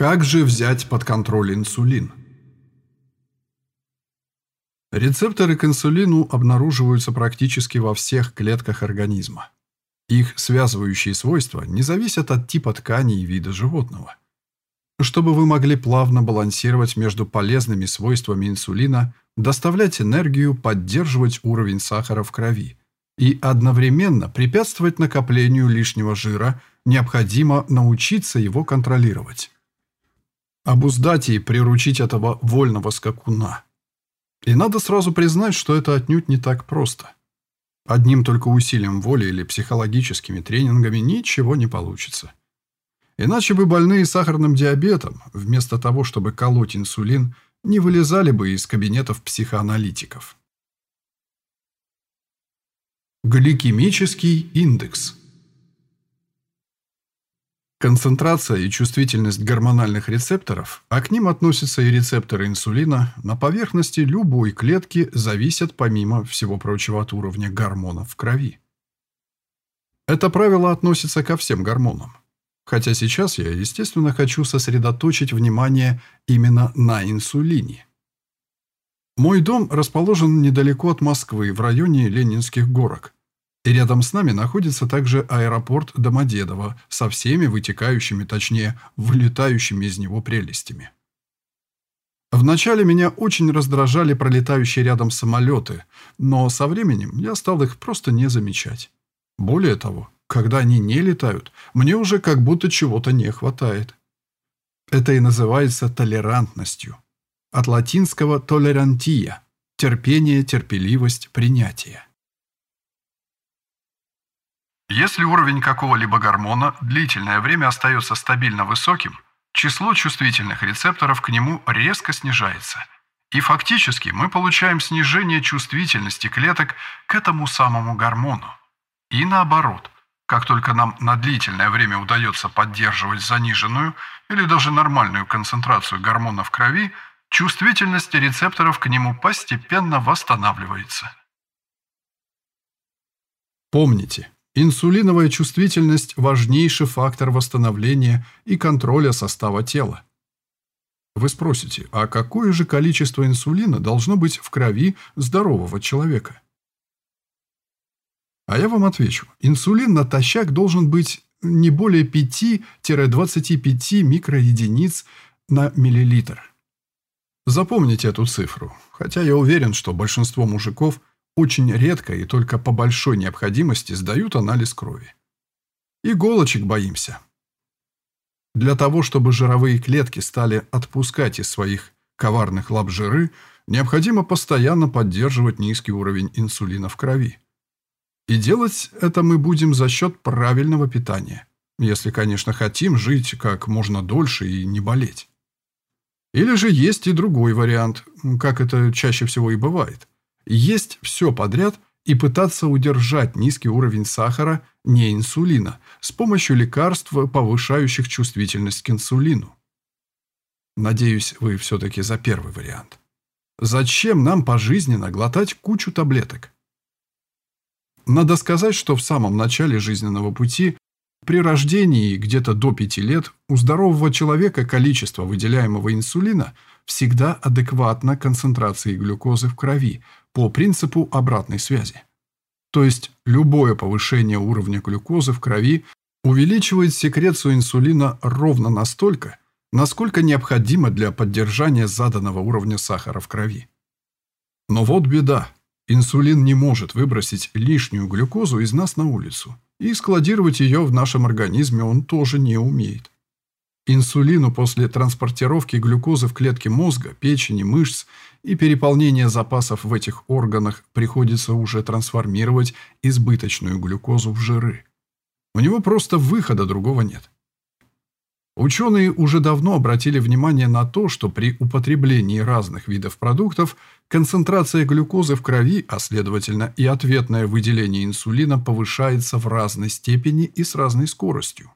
Как же взять под контроль инсулин? Рецепторы к инсулину обнаруживаются практически во всех клетках организма. Их связывающие свойства не зависят от типа ткани и вида животного. Чтобы вы могли плавно балансировать между полезными свойствами инсулина, доставлять энергию, поддерживать уровень сахара в крови и одновременно препятствовать накоплению лишнего жира, необходимо научиться его контролировать обуздать и приручить этого вольного скакуна. И надо сразу признать, что это отнюдь не так просто. Одним только усилием воли или психологическими тренингами ничего не получится. Иначе бы больные сахарным диабетом, вместо того, чтобы колоть инсулин, не вылезали бы из кабинетов психоаналитиков. Гликемический индекс – Концентрация и чувствительность гормональных рецепторов, а к ним относятся и рецепторы инсулина, на поверхности любой клетки зависят, помимо всего прочего, от уровня гормонов в крови. Это правило относится ко всем гормонам. Хотя сейчас я, естественно, хочу сосредоточить внимание именно на инсулине. Мой дом расположен недалеко от Москвы, в районе Ленинских горок – рядом с нами находится также аэропорт Домодедово со всеми вытекающими, точнее, вылетающими из него прелестями. Вначале меня очень раздражали пролетающие рядом самолеты, но со временем я стал их просто не замечать. Более того, когда они не летают, мне уже как будто чего-то не хватает. Это и называется толерантностью. От латинского «толерантия» – терпение, терпеливость, принятие. Если уровень какого-либо гормона длительное время остается стабильно высоким, число чувствительных рецепторов к нему резко снижается. И фактически мы получаем снижение чувствительности клеток к этому самому гормону. И наоборот, как только нам на длительное время удается поддерживать заниженную или даже нормальную концентрацию гормона в крови, чувствительность рецепторов к нему постепенно восстанавливается. Помните, Инсулиновая чувствительность – важнейший фактор восстановления и контроля состава тела. Вы спросите, а какое же количество инсулина должно быть в крови здорового человека? А я вам отвечу. Инсулин натощак должен быть не более 5-25 микроединиц на миллилитр. Запомните эту цифру, хотя я уверен, что большинство мужиков – очень редко и только по большой необходимости сдают анализ крови. Иголочек боимся. Для того, чтобы жировые клетки стали отпускать из своих коварных лап жиры, необходимо постоянно поддерживать низкий уровень инсулина в крови. И делать это мы будем за счет правильного питания, если, конечно, хотим жить как можно дольше и не болеть. Или же есть и другой вариант, как это чаще всего и бывает есть все подряд и пытаться удержать низкий уровень сахара, не инсулина, с помощью лекарств, повышающих чувствительность к инсулину. Надеюсь, вы все-таки за первый вариант. Зачем нам пожизненно глотать кучу таблеток? Надо сказать, что в самом начале жизненного пути, при рождении где-то до 5 лет, у здорового человека количество выделяемого инсулина всегда адекватно концентрации глюкозы в крови – по принципу обратной связи. То есть любое повышение уровня глюкозы в крови увеличивает секрецию инсулина ровно настолько, насколько необходимо для поддержания заданного уровня сахара в крови. Но вот беда. Инсулин не может выбросить лишнюю глюкозу из нас на улицу, и складировать ее в нашем организме он тоже не умеет. Инсулину после транспортировки глюкозы в клетки мозга, печени, мышц и переполнения запасов в этих органах приходится уже трансформировать избыточную глюкозу в жиры. У него просто выхода другого нет. Ученые уже давно обратили внимание на то, что при употреблении разных видов продуктов концентрация глюкозы в крови, а следовательно и ответное выделение инсулина повышается в разной степени и с разной скоростью.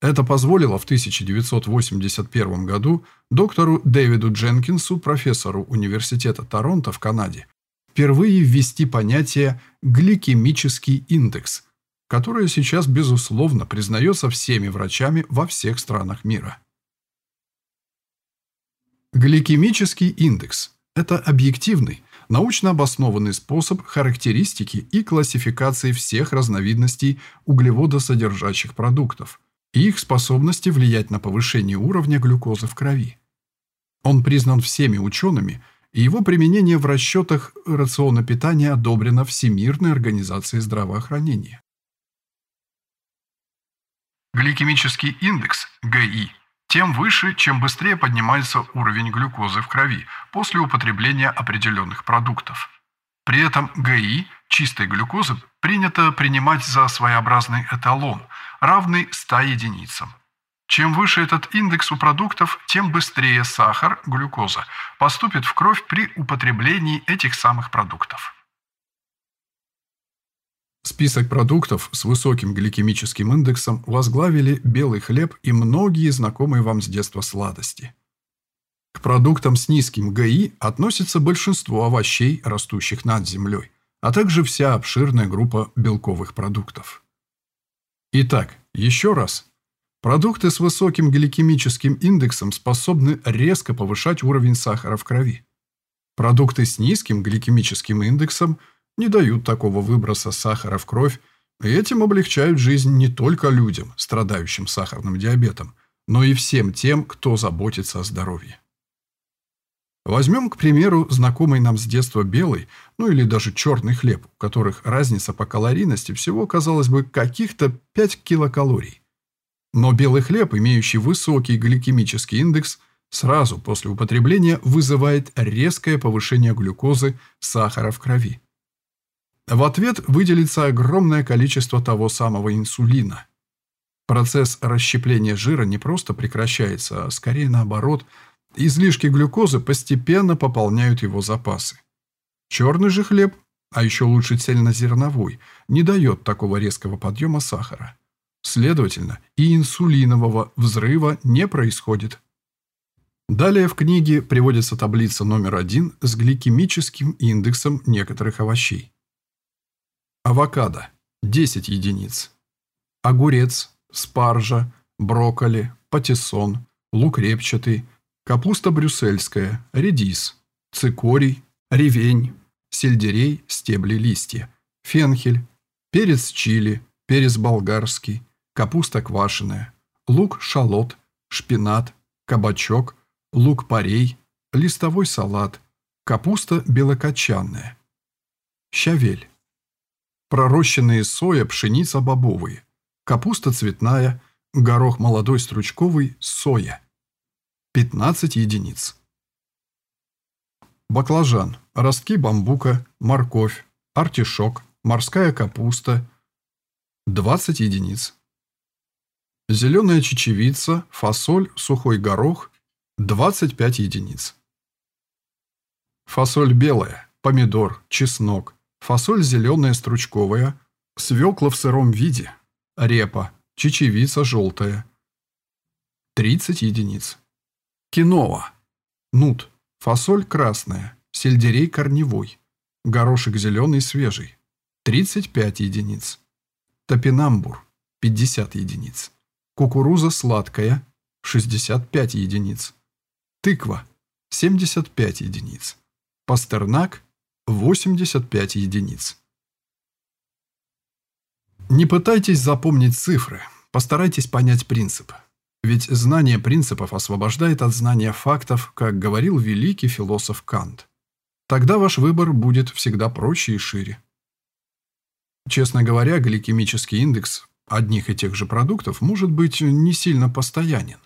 Это позволило в 1981 году доктору Дэвиду Дженкинсу, профессору Университета Торонто в Канаде, впервые ввести понятие «гликемический индекс», которое сейчас, безусловно, признается всеми врачами во всех странах мира. Гликемический индекс – это объективный, научно обоснованный способ характеристики и классификации всех разновидностей углеводосодержащих продуктов и их способности влиять на повышение уровня глюкозы в крови. Он признан всеми учеными, и его применение в расчетах рациона питания одобрено Всемирной организацией здравоохранения. Гликемический индекс, ГИ, тем выше, чем быстрее поднимается уровень глюкозы в крови после употребления определенных продуктов. При этом ГИ чистой глюкозы принято принимать за своеобразный эталон, равный 100 единицам. Чем выше этот индекс у продуктов, тем быстрее сахар, глюкоза, поступит в кровь при употреблении этих самых продуктов. Список продуктов с высоким гликемическим индексом возглавили белый хлеб и многие знакомые вам с детства сладости. К продуктам с низким ГИ относится большинство овощей, растущих над землей, а также вся обширная группа белковых продуктов. Итак, еще раз. Продукты с высоким гликемическим индексом способны резко повышать уровень сахара в крови. Продукты с низким гликемическим индексом – не дают такого выброса сахара в кровь, и этим облегчают жизнь не только людям, страдающим сахарным диабетом, но и всем тем, кто заботится о здоровье. Возьмем, к примеру, знакомый нам с детства белый, ну или даже черный хлеб, у которых разница по калорийности всего, казалось бы, каких-то 5 килокалорий. Но белый хлеб, имеющий высокий гликемический индекс, сразу после употребления вызывает резкое повышение глюкозы, сахара в крови. В ответ выделится огромное количество того самого инсулина. Процесс расщепления жира не просто прекращается, а скорее наоборот, излишки глюкозы постепенно пополняют его запасы. Черный же хлеб, а еще лучше цельнозерновой, не дает такого резкого подъема сахара. Следовательно, и инсулинового взрыва не происходит. Далее в книге приводится таблица номер один с гликемическим индексом некоторых овощей. Авокадо – 10 единиц. Огурец, спаржа, брокколи, патиссон, лук репчатый, капуста брюссельская, редис, цикорий, ревень, сельдерей, стебли, листья, фенхель, перец чили, перец болгарский, капуста квашеная, лук-шалот, шпинат, кабачок, лук-порей, листовой салат, капуста белокочанная, щавель, пророщенные соя, пшеница бобовые, капуста цветная, горох молодой стручковый, соя. 15 единиц. Баклажан, ростки бамбука, морковь, артишок, морская капуста. 20 единиц. Зеленая чечевица, фасоль, сухой горох. 25 единиц. Фасоль белая, помидор, чеснок, фасоль зеленая стручковая, свекла в сыром виде, репа, чечевица желтая. 30 единиц. Киноа, нут, фасоль красная, сельдерей корневой, горошек зеленый свежий. 35 единиц. Топинамбур, 50 единиц. Кукуруза сладкая, 65 единиц. Тыква, 75 единиц. Пастернак, 85 единиц. Не пытайтесь запомнить цифры, постарайтесь понять принцип. Ведь знание принципов освобождает от знания фактов, как говорил великий философ Кант. Тогда ваш выбор будет всегда проще и шире. Честно говоря, гликемический индекс одних и тех же продуктов может быть не сильно постоянен.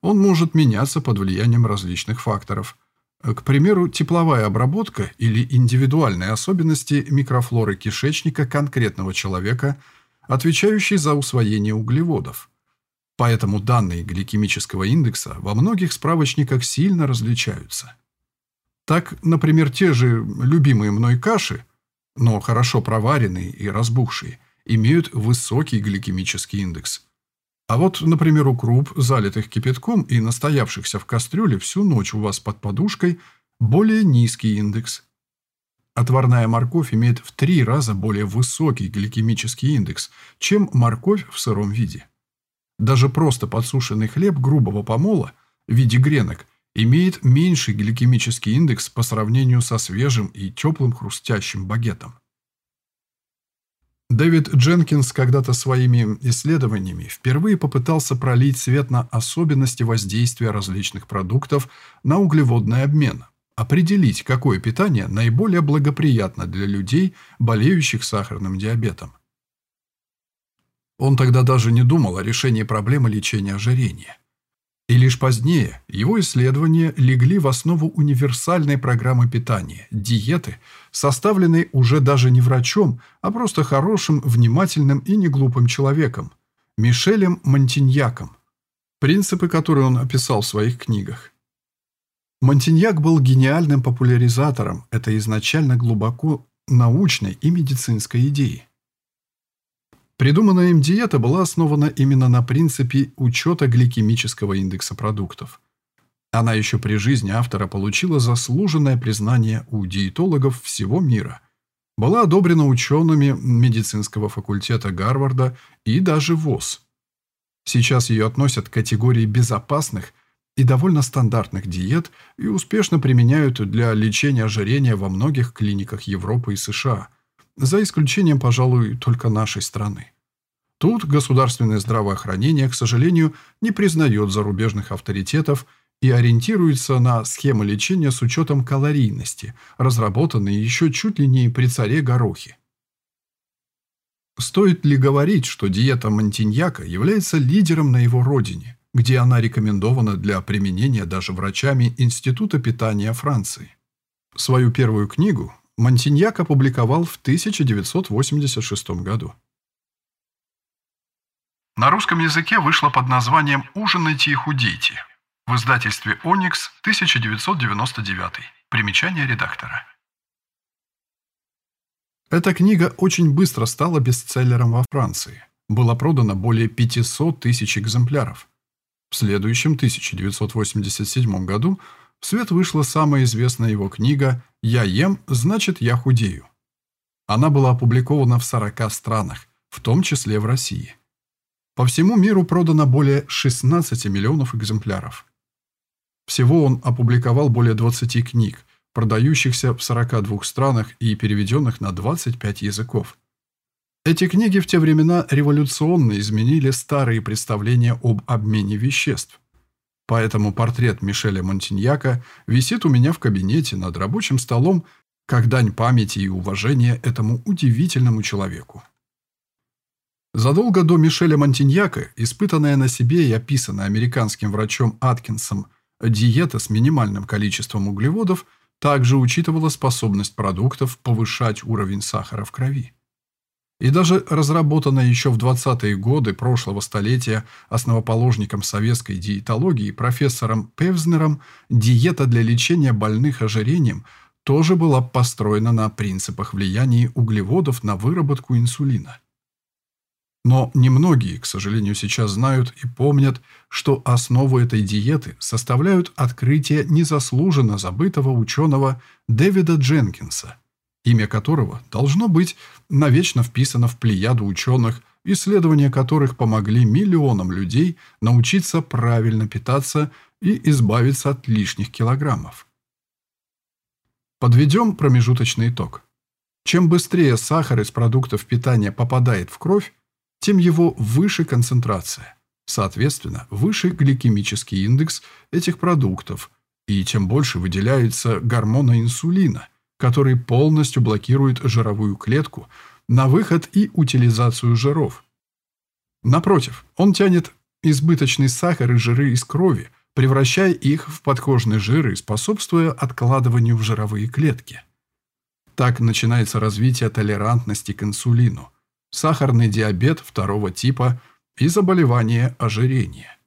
Он может меняться под влиянием различных факторов – к примеру, тепловая обработка или индивидуальные особенности микрофлоры кишечника конкретного человека, отвечающие за усвоение углеводов. Поэтому данные гликемического индекса во многих справочниках сильно различаются. Так, например, те же любимые мной каши, но хорошо проваренные и разбухшие, имеют высокий гликемический индекс – а вот, например, у круп, залитых кипятком и настоявшихся в кастрюле всю ночь у вас под подушкой, более низкий индекс. Отварная морковь имеет в три раза более высокий гликемический индекс, чем морковь в сыром виде. Даже просто подсушенный хлеб грубого помола в виде гренок имеет меньший гликемический индекс по сравнению со свежим и теплым хрустящим багетом. Дэвид Дженкинс когда-то своими исследованиями впервые попытался пролить свет на особенности воздействия различных продуктов на углеводный обмен, определить, какое питание наиболее благоприятно для людей, болеющих сахарным диабетом. Он тогда даже не думал о решении проблемы лечения ожирения. И лишь позднее его исследования легли в основу универсальной программы питания – диеты, составленной уже даже не врачом, а просто хорошим, внимательным и неглупым человеком – Мишелем Монтиньяком, принципы, которые он описал в своих книгах. Монтиньяк был гениальным популяризатором этой изначально глубоко научной и медицинской идеи. Придуманная им диета была основана именно на принципе учета гликемического индекса продуктов. Она еще при жизни автора получила заслуженное признание у диетологов всего мира. Была одобрена учеными медицинского факультета Гарварда и даже ВОЗ. Сейчас ее относят к категории безопасных и довольно стандартных диет и успешно применяют для лечения ожирения во многих клиниках Европы и США – за исключением, пожалуй, только нашей страны. Тут государственное здравоохранение, к сожалению, не признает зарубежных авторитетов и ориентируется на схемы лечения с учетом калорийности, разработанные еще чуть ли не при царе Горохе. Стоит ли говорить, что диета Монтиньяка является лидером на его родине, где она рекомендована для применения даже врачами Института питания Франции? Свою первую книгу Монтиньяк опубликовал в 1986 году. На русском языке вышла под названием «Ужинайте и худейте» в издательстве «Оникс» 1999. Примечание редактора. Эта книга очень быстро стала бестселлером во Франции. Было продано более 500 тысяч экземпляров. В следующем 1987 году в свет вышла самая известная его книга «Я ем, значит я худею». Она была опубликована в 40 странах, в том числе в России. По всему миру продано более 16 миллионов экземпляров. Всего он опубликовал более 20 книг, продающихся в 42 странах и переведенных на 25 языков. Эти книги в те времена революционно изменили старые представления об обмене веществ. Поэтому портрет Мишеля Монтиньяка висит у меня в кабинете над рабочим столом как дань памяти и уважения этому удивительному человеку. Задолго до Мишеля Монтиньяка, испытанная на себе и описанная американским врачом Аткинсом диета с минимальным количеством углеводов также учитывала способность продуктов повышать уровень сахара в крови. И даже разработанная еще в 20-е годы прошлого столетия основоположником советской диетологии профессором Певзнером диета для лечения больных ожирением тоже была построена на принципах влияния углеводов на выработку инсулина. Но немногие, к сожалению, сейчас знают и помнят, что основу этой диеты составляют открытия незаслуженно забытого ученого Дэвида Дженкинса, имя которого должно быть навечно вписано в плеяду ученых, исследования которых помогли миллионам людей научиться правильно питаться и избавиться от лишних килограммов. Подведем промежуточный итог. Чем быстрее сахар из продуктов питания попадает в кровь, тем его выше концентрация. Соответственно, выше гликемический индекс этих продуктов, и тем больше выделяется гормона инсулина, который полностью блокирует жировую клетку на выход и утилизацию жиров. Напротив, он тянет избыточный сахар и жиры из крови, превращая их в подкожный жир и способствуя откладыванию в жировые клетки. Так начинается развитие толерантности к инсулину – сахарный диабет второго типа и заболевание ожирения.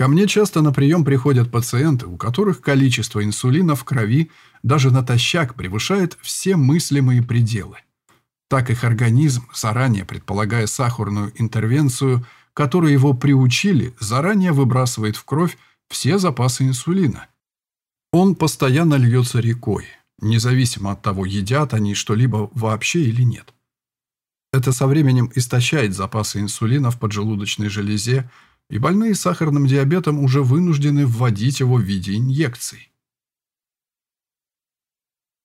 Ко мне часто на прием приходят пациенты, у которых количество инсулина в крови даже натощак превышает все мыслимые пределы. Так их организм, заранее предполагая сахарную интервенцию, которую его приучили, заранее выбрасывает в кровь все запасы инсулина. Он постоянно льется рекой, независимо от того, едят они что-либо вообще или нет. Это со временем истощает запасы инсулина в поджелудочной железе, и больные сахарным диабетом уже вынуждены вводить его в виде инъекций.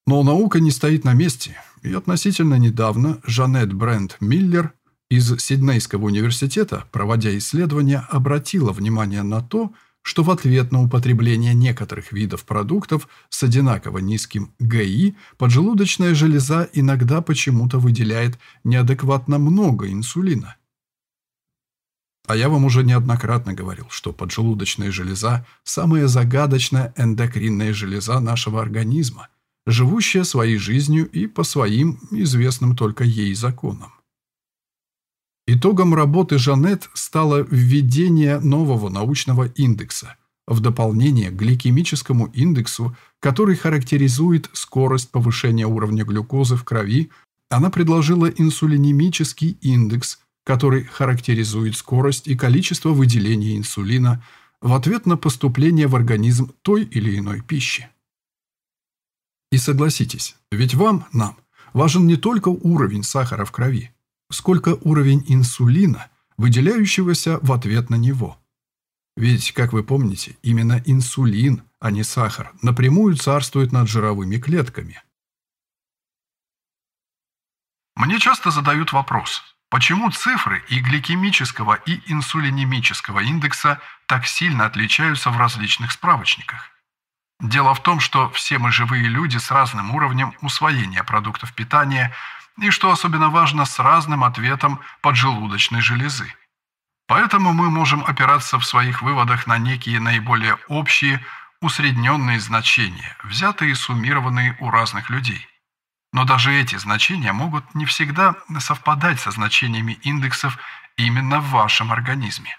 Но наука не стоит на месте, и относительно недавно Жанет Брент Миллер из Сиднейского университета, проводя исследования, обратила внимание на то, что в ответ на употребление некоторых видов продуктов с одинаково низким ГИ поджелудочная железа иногда почему-то выделяет неадекватно много инсулина. А я вам уже неоднократно говорил, что поджелудочная железа – самая загадочная эндокринная железа нашего организма, живущая своей жизнью и по своим известным только ей законам. Итогом работы Жанет стало введение нового научного индекса в дополнение к гликемическому индексу, который характеризует скорость повышения уровня глюкозы в крови, она предложила инсулинемический индекс, который характеризует скорость и количество выделения инсулина в ответ на поступление в организм той или иной пищи. И согласитесь, ведь вам, нам, важен не только уровень сахара в крови, сколько уровень инсулина, выделяющегося в ответ на него. Ведь, как вы помните, именно инсулин, а не сахар, напрямую царствует над жировыми клетками. Мне часто задают вопрос, почему цифры и гликемического, и инсулинемического индекса так сильно отличаются в различных справочниках? Дело в том, что все мы живые люди с разным уровнем усвоения продуктов питания – и, что особенно важно, с разным ответом поджелудочной железы. Поэтому мы можем опираться в своих выводах на некие наиболее общие, усредненные значения, взятые и суммированные у разных людей. Но даже эти значения могут не всегда совпадать со значениями индексов именно в вашем организме.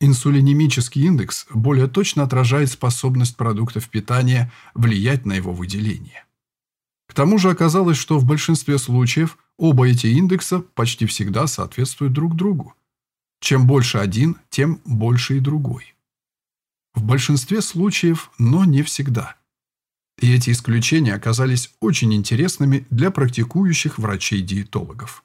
Инсулинемический индекс более точно отражает способность продуктов питания влиять на его выделение. К тому же оказалось, что в большинстве случаев оба эти индекса почти всегда соответствуют друг другу. Чем больше один, тем больше и другой. В большинстве случаев, но не всегда. И эти исключения оказались очень интересными для практикующих врачей-диетологов.